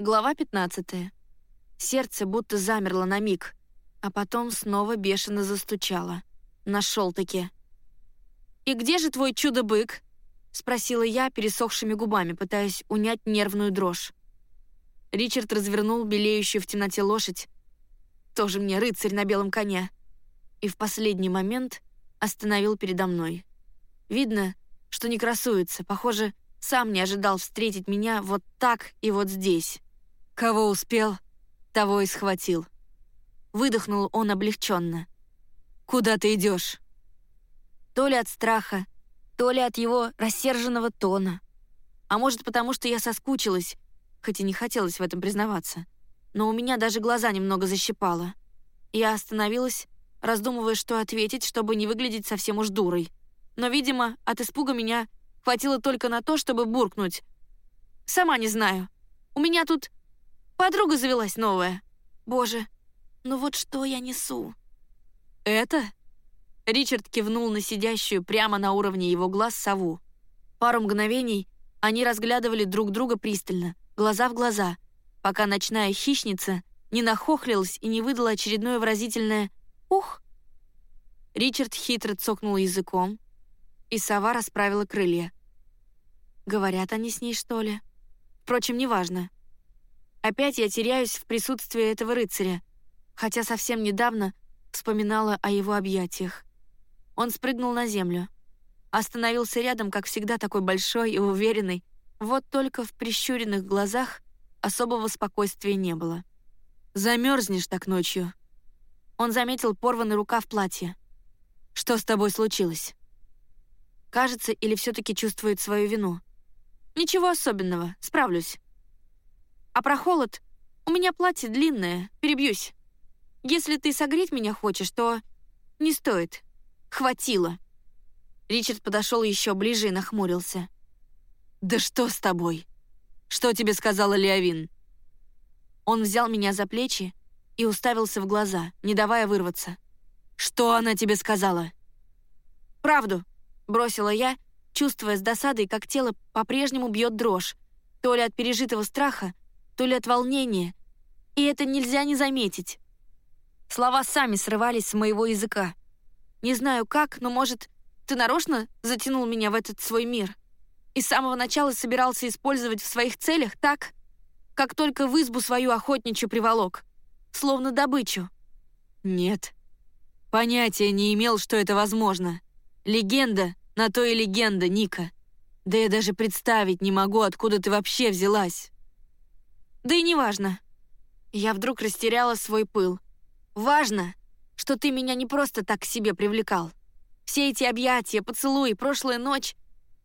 Глава 15. Сердце будто замерло на миг, а потом снова бешено застучало. Нашел-таки. «И где же твой чудо-бык?» — спросила я пересохшими губами, пытаясь унять нервную дрожь. Ричард развернул белеющую в темноте лошадь. Тоже мне рыцарь на белом коне. И в последний момент остановил передо мной. Видно, что не красуется. Похоже, сам не ожидал встретить меня вот так и вот здесь. Кого успел, того и схватил. Выдохнул он облегченно. «Куда ты идешь?» То ли от страха, то ли от его рассерженного тона. А может, потому что я соскучилась, хоть и не хотелось в этом признаваться. Но у меня даже глаза немного защипало. Я остановилась, раздумывая, что ответить, чтобы не выглядеть совсем уж дурой. Но, видимо, от испуга меня хватило только на то, чтобы буркнуть. «Сама не знаю. У меня тут Подруга завелась новая. Боже, ну вот что я несу? Это? Ричард кивнул на сидящую прямо на уровне его глаз сову. Пару мгновений они разглядывали друг друга пристально, глаза в глаза, пока ночная хищница не нахохлилась и не выдала очередное выразительное «Ух!». Ричард хитро цокнул языком, и сова расправила крылья. Говорят они с ней, что ли? Впрочем, неважно. Опять я теряюсь в присутствии этого рыцаря, хотя совсем недавно вспоминала о его объятиях. Он спрыгнул на землю. Остановился рядом, как всегда, такой большой и уверенный. Вот только в прищуренных глазах особого спокойствия не было. «Замерзнешь так ночью». Он заметил порванный рукав платья. «Что с тобой случилось?» Кажется, или все-таки чувствует свою вину. «Ничего особенного, справлюсь». А про холод? У меня платье длинное, перебьюсь. Если ты согреть меня хочешь, то не стоит. Хватило. Ричард подошел еще ближе и нахмурился. «Да что с тобой? Что тебе сказала Леовин?» Он взял меня за плечи и уставился в глаза, не давая вырваться. «Что она тебе сказала?» «Правду», — бросила я, чувствуя с досадой, как тело по-прежнему бьет дрожь, то ли от пережитого страха, то ли от волнения, и это нельзя не заметить. Слова сами срывались с моего языка. Не знаю как, но, может, ты нарочно затянул меня в этот свой мир и с самого начала собирался использовать в своих целях так, как только в избу свою охотничью приволок, словно добычу. Нет. Понятия не имел, что это возможно. Легенда на то и легенда, Ника. Да я даже представить не могу, откуда ты вообще взялась. Да и не важно. Я вдруг растеряла свой пыл. Важно, что ты меня не просто так к себе привлекал. Все эти объятия, поцелуи, прошлая ночь.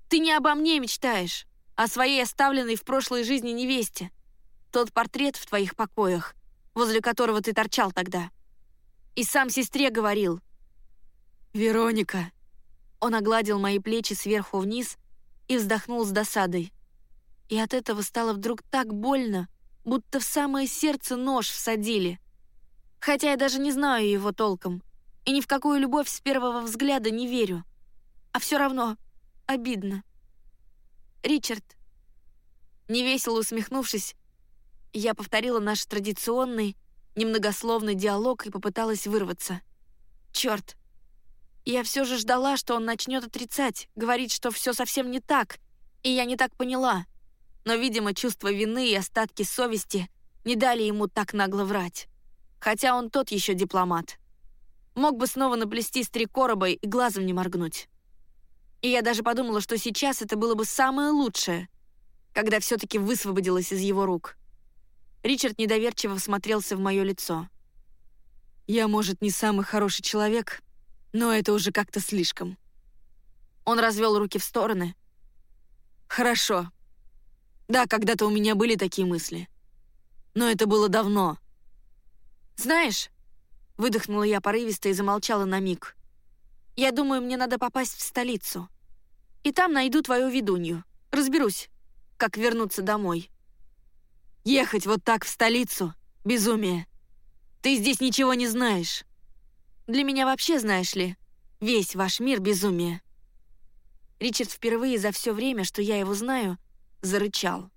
Ты не обо мне мечтаешь, а своей оставленной в прошлой жизни невесте. Тот портрет в твоих покоях, возле которого ты торчал тогда. И сам сестре говорил. «Вероника». Он огладил мои плечи сверху вниз и вздохнул с досадой. И от этого стало вдруг так больно, будто в самое сердце нож всадили. Хотя я даже не знаю его толком, и ни в какую любовь с первого взгляда не верю. А все равно обидно. Ричард. Невесело усмехнувшись, я повторила наш традиционный, немногословный диалог и попыталась вырваться. Черт. Я все же ждала, что он начнет отрицать, говорить, что все совсем не так, и я не так поняла но, видимо, чувство вины и остатки совести не дали ему так нагло врать. Хотя он тот еще дипломат. Мог бы снова наплести с три короба и глазом не моргнуть. И я даже подумала, что сейчас это было бы самое лучшее, когда все-таки высвободилась из его рук. Ричард недоверчиво всмотрелся в мое лицо. «Я, может, не самый хороший человек, но это уже как-то слишком». Он развел руки в стороны. «Хорошо, да, когда-то у меня были такие мысли. Но это было давно. «Знаешь...» — выдохнула я порывисто и замолчала на миг. «Я думаю, мне надо попасть в столицу. И там найду твою ведунью. Разберусь, как вернуться домой». «Ехать вот так в столицу? Безумие! Ты здесь ничего не знаешь. Для меня вообще, знаешь ли, весь ваш мир — безумие». Ричард впервые за все время, что я его знаю, зарычал.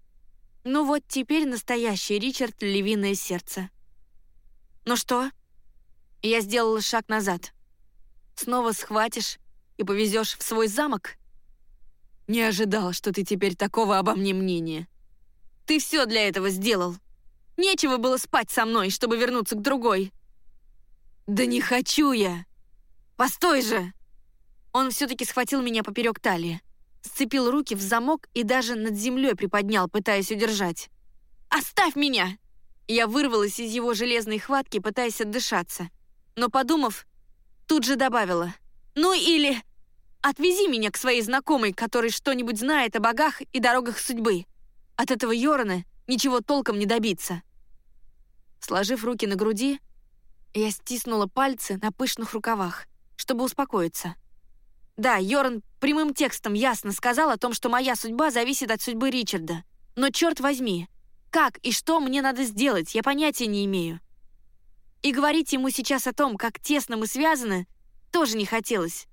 Ну вот теперь настоящий Ричард — львиное сердце. Ну что? Я сделала шаг назад. Снова схватишь и повезешь в свой замок? Не ожидал, что ты теперь такого обо мне мнения. Ты все для этого сделал. Нечего было спать со мной, чтобы вернуться к другой. Да не хочу я. Постой же. Он все-таки схватил меня поперек талии сцепил руки в замок и даже над землей приподнял, пытаясь удержать. «Оставь меня!» Я вырвалась из его железной хватки, пытаясь отдышаться. Но, подумав, тут же добавила. «Ну или отвези меня к своей знакомой, который что-нибудь знает о богах и дорогах судьбы. От этого Йорона ничего толком не добиться». Сложив руки на груди, я стиснула пальцы на пышных рукавах, чтобы успокоиться. Да, Йорн прямым текстом ясно сказал о том, что моя судьба зависит от судьбы Ричарда. Но черт возьми, как и что мне надо сделать, я понятия не имею. И говорить ему сейчас о том, как тесно мы связаны, тоже не хотелось.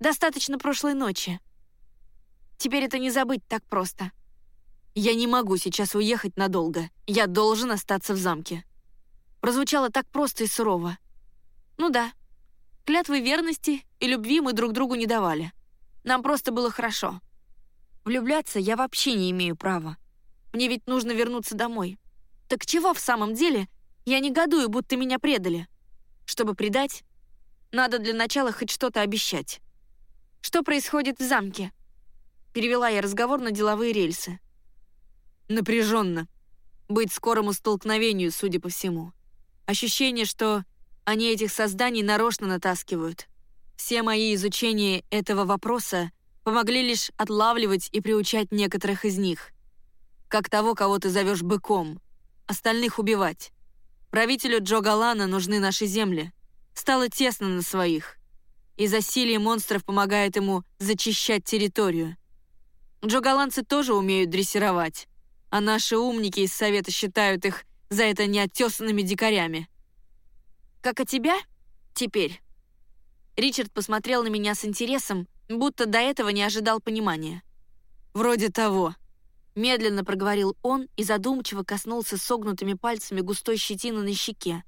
Достаточно прошлой ночи. Теперь это не забыть так просто. Я не могу сейчас уехать надолго. Я должен остаться в замке. Прозвучало так просто и сурово. Ну да, Клятвы верности и любви мы друг другу не давали. Нам просто было хорошо. Влюбляться я вообще не имею права. Мне ведь нужно вернуться домой. Так чего в самом деле я негодую, будто меня предали? Чтобы предать, надо для начала хоть что-то обещать. Что происходит в замке? Перевела я разговор на деловые рельсы. Напряженно. Быть скорому столкновению, судя по всему. Ощущение, что они этих созданий нарочно натаскивают. Все мои изучения этого вопроса помогли лишь отлавливать и приучать некоторых из них. Как того, кого ты зовешь быком. Остальных убивать. Правителю Джо Галана нужны наши земли. Стало тесно на своих. И засилие монстров помогает ему зачищать территорию. Джогаланцы тоже умеют дрессировать, а наши умники из Совета считают их за это неоттесанными дикарями. Как о тебя? Теперь». Ричард посмотрел на меня с интересом, будто до этого не ожидал понимания. «Вроде того», — медленно проговорил он и задумчиво коснулся согнутыми пальцами густой щетины на щеке.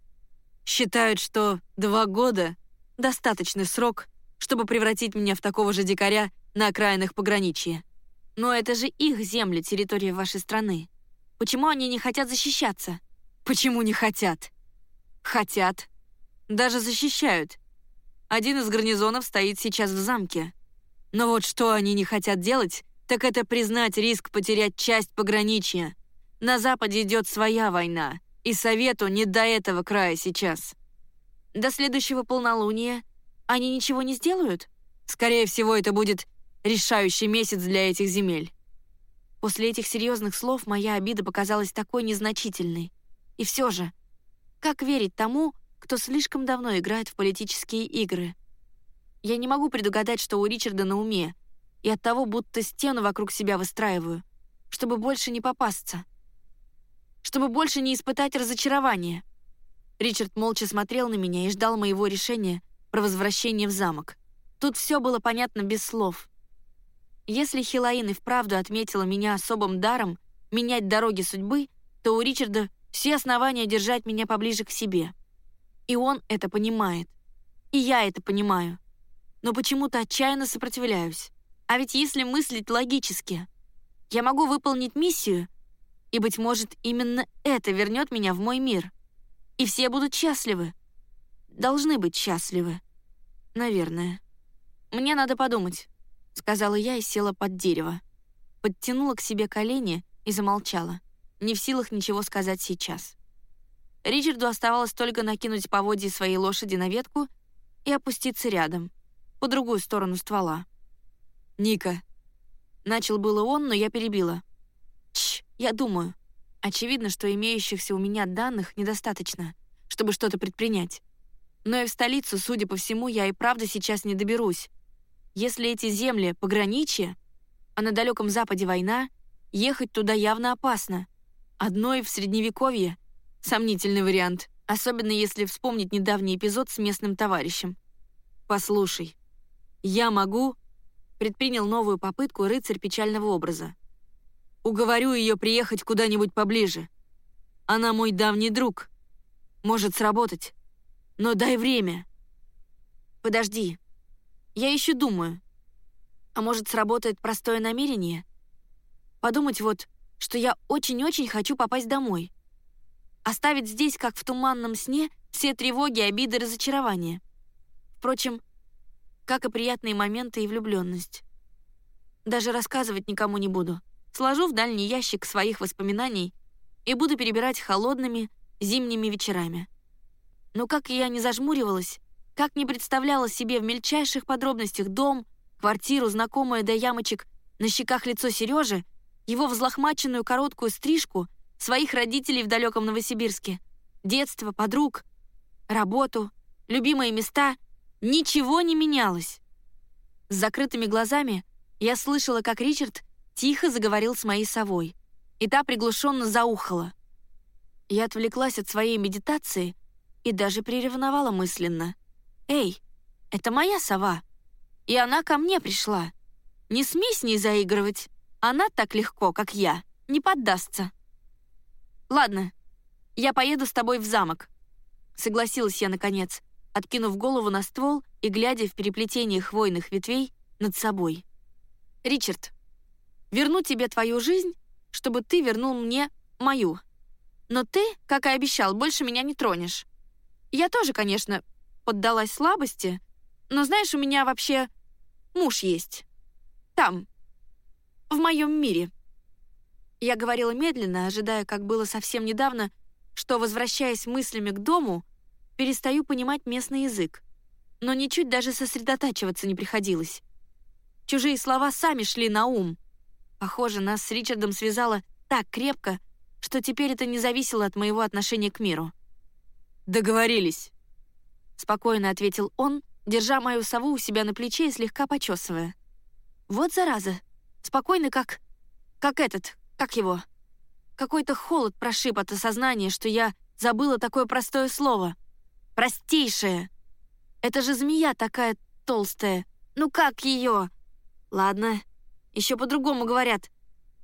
«Считают, что два года — достаточный срок, чтобы превратить меня в такого же дикаря на окраинах пограничья. Но это же их земли, территория вашей страны. Почему они не хотят защищаться? Почему не хотят? Хотят. Даже защищают. Один из гарнизонов стоит сейчас в замке. Но вот что они не хотят делать, так это признать риск потерять часть пограничья. На Западе идет своя война, и Совету не до этого края сейчас. До следующего полнолуния они ничего не сделают? Скорее всего, это будет решающий месяц для этих земель. После этих серьезных слов моя обида показалась такой незначительной. И все же, как верить тому, кто слишком давно играет в политические игры. Я не могу предугадать, что у Ричарда на уме, и оттого будто стену вокруг себя выстраиваю, чтобы больше не попасться. Чтобы больше не испытать разочарование. Ричард молча смотрел на меня и ждал моего решения про возвращение в замок. Тут все было понятно без слов. Если Хилаин и вправду отметила меня особым даром менять дороги судьбы, то у Ричарда все основания держать меня поближе к себе. И он это понимает. И я это понимаю. Но почему-то отчаянно сопротивляюсь. А ведь если мыслить логически, я могу выполнить миссию, и, быть может, именно это вернет меня в мой мир. И все будут счастливы. Должны быть счастливы. Наверное. Мне надо подумать, сказала я и села под дерево. Подтянула к себе колени и замолчала, не в силах ничего сказать сейчас. Ричарду оставалось только накинуть поводья своей лошади на ветку и опуститься рядом, по другую сторону ствола. «Ника». Начал было он, но я перебила. «Чш, я думаю. Очевидно, что имеющихся у меня данных недостаточно, чтобы что-то предпринять. Но и в столицу, судя по всему, я и правда сейчас не доберусь. Если эти земли — пограничье, а на далеком западе война, ехать туда явно опасно. Одной в Средневековье — Сомнительный вариант, особенно если вспомнить недавний эпизод с местным товарищем. «Послушай, я могу...» Предпринял новую попытку рыцарь печального образа. Уговорю ее приехать куда-нибудь поближе. Она мой давний друг. Может сработать. Но дай время. Подожди. Я еще думаю. А может, сработает простое намерение? Подумать вот, что я очень-очень хочу попасть домой. Оставить здесь, как в туманном сне, все тревоги, обиды, разочарования. Впрочем, как и приятные моменты и влюбленность. Даже рассказывать никому не буду. Сложу в дальний ящик своих воспоминаний и буду перебирать холодными зимними вечерами. Но как я не зажмуривалась, как не представляла себе в мельчайших подробностях дом, квартиру, знакомое до ямочек, на щеках лицо Сережи, его взлохмаченную короткую стрижку, своих родителей в далеком Новосибирске, детство, подруг, работу, любимые места — Ничего не менялось. С закрытыми глазами я слышала, как Ричард тихо заговорил с моей совой, и та приглушенно заухала. Я отвлеклась от своей медитации и даже приревновала мысленно. «Эй, это моя сова, и она ко мне пришла. Не смей с ней заигрывать, она так легко, как я, не поддастся». «Ладно, я поеду с тобой в замок», — согласилась я наконец, откинув голову на ствол и глядя в переплетение хвойных ветвей над собой. «Ричард, верну тебе твою жизнь, чтобы ты вернул мне мою. Но ты, как и обещал, больше меня не тронешь. Я тоже, конечно, поддалась слабости, но знаешь, у меня вообще муж есть. Там, в моем мире». Я говорила медленно, ожидая, как было совсем недавно, что, возвращаясь мыслями к дому, перестаю понимать местный язык. Но ничуть даже сосредотачиваться не приходилось. Чужие слова сами шли на ум. Похоже, нас с Ричардом связало так крепко, что теперь это не зависело от моего отношения к миру. «Договорились», — спокойно ответил он, держа мою сову у себя на плече и слегка почесывая. «Вот зараза, спокойно как... как этот, как его?» Какой-то холод прошиб от осознания, что я забыла такое простое слово — Простейшая. Это же змея такая толстая. Ну как ее? Ладно, еще по-другому говорят.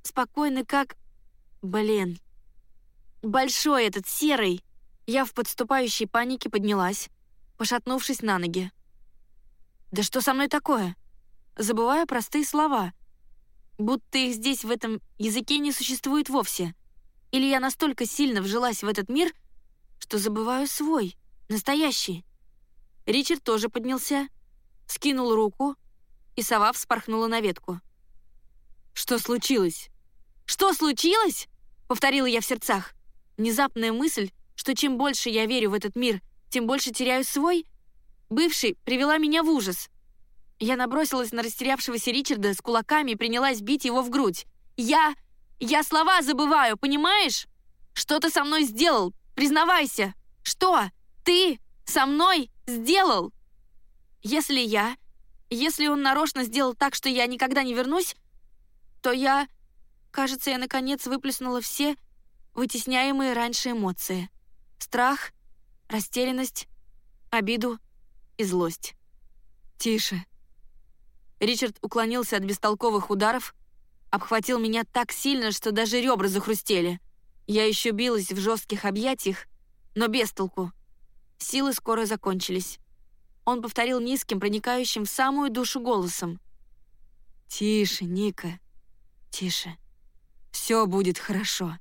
Спокойный как... Блин. Большой этот, серый. Я в подступающей панике поднялась, пошатнувшись на ноги. Да что со мной такое? Забываю простые слова. Будто их здесь, в этом языке, не существует вовсе. Или я настолько сильно вжилась в этот мир, что забываю свой. Настоящий. Ричард тоже поднялся, скинул руку, и сова вспорхнула на ветку. «Что случилось?» «Что случилось?» — повторила я в сердцах. Внезапная мысль, что чем больше я верю в этот мир, тем больше теряю свой, бывший, привела меня в ужас. Я набросилась на растерявшегося Ричарда с кулаками и принялась бить его в грудь. «Я... я слова забываю, понимаешь? Что ты со мной сделал? Признавайся! Что?» ты со мной сделал? Если я... Если он нарочно сделал так, что я никогда не вернусь, то я... Кажется, я наконец выплеснула все вытесняемые раньше эмоции. Страх, растерянность, обиду и злость. «Тише». Ричард уклонился от бестолковых ударов, обхватил меня так сильно, что даже ребра захрустели. Я еще билась в жестких объятиях, но без толку. Силы скоро закончились. Он повторил низким, проникающим в самую душу голосом. «Тише, Ника, тише. Все будет хорошо».